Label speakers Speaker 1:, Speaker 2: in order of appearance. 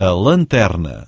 Speaker 1: a lanterna.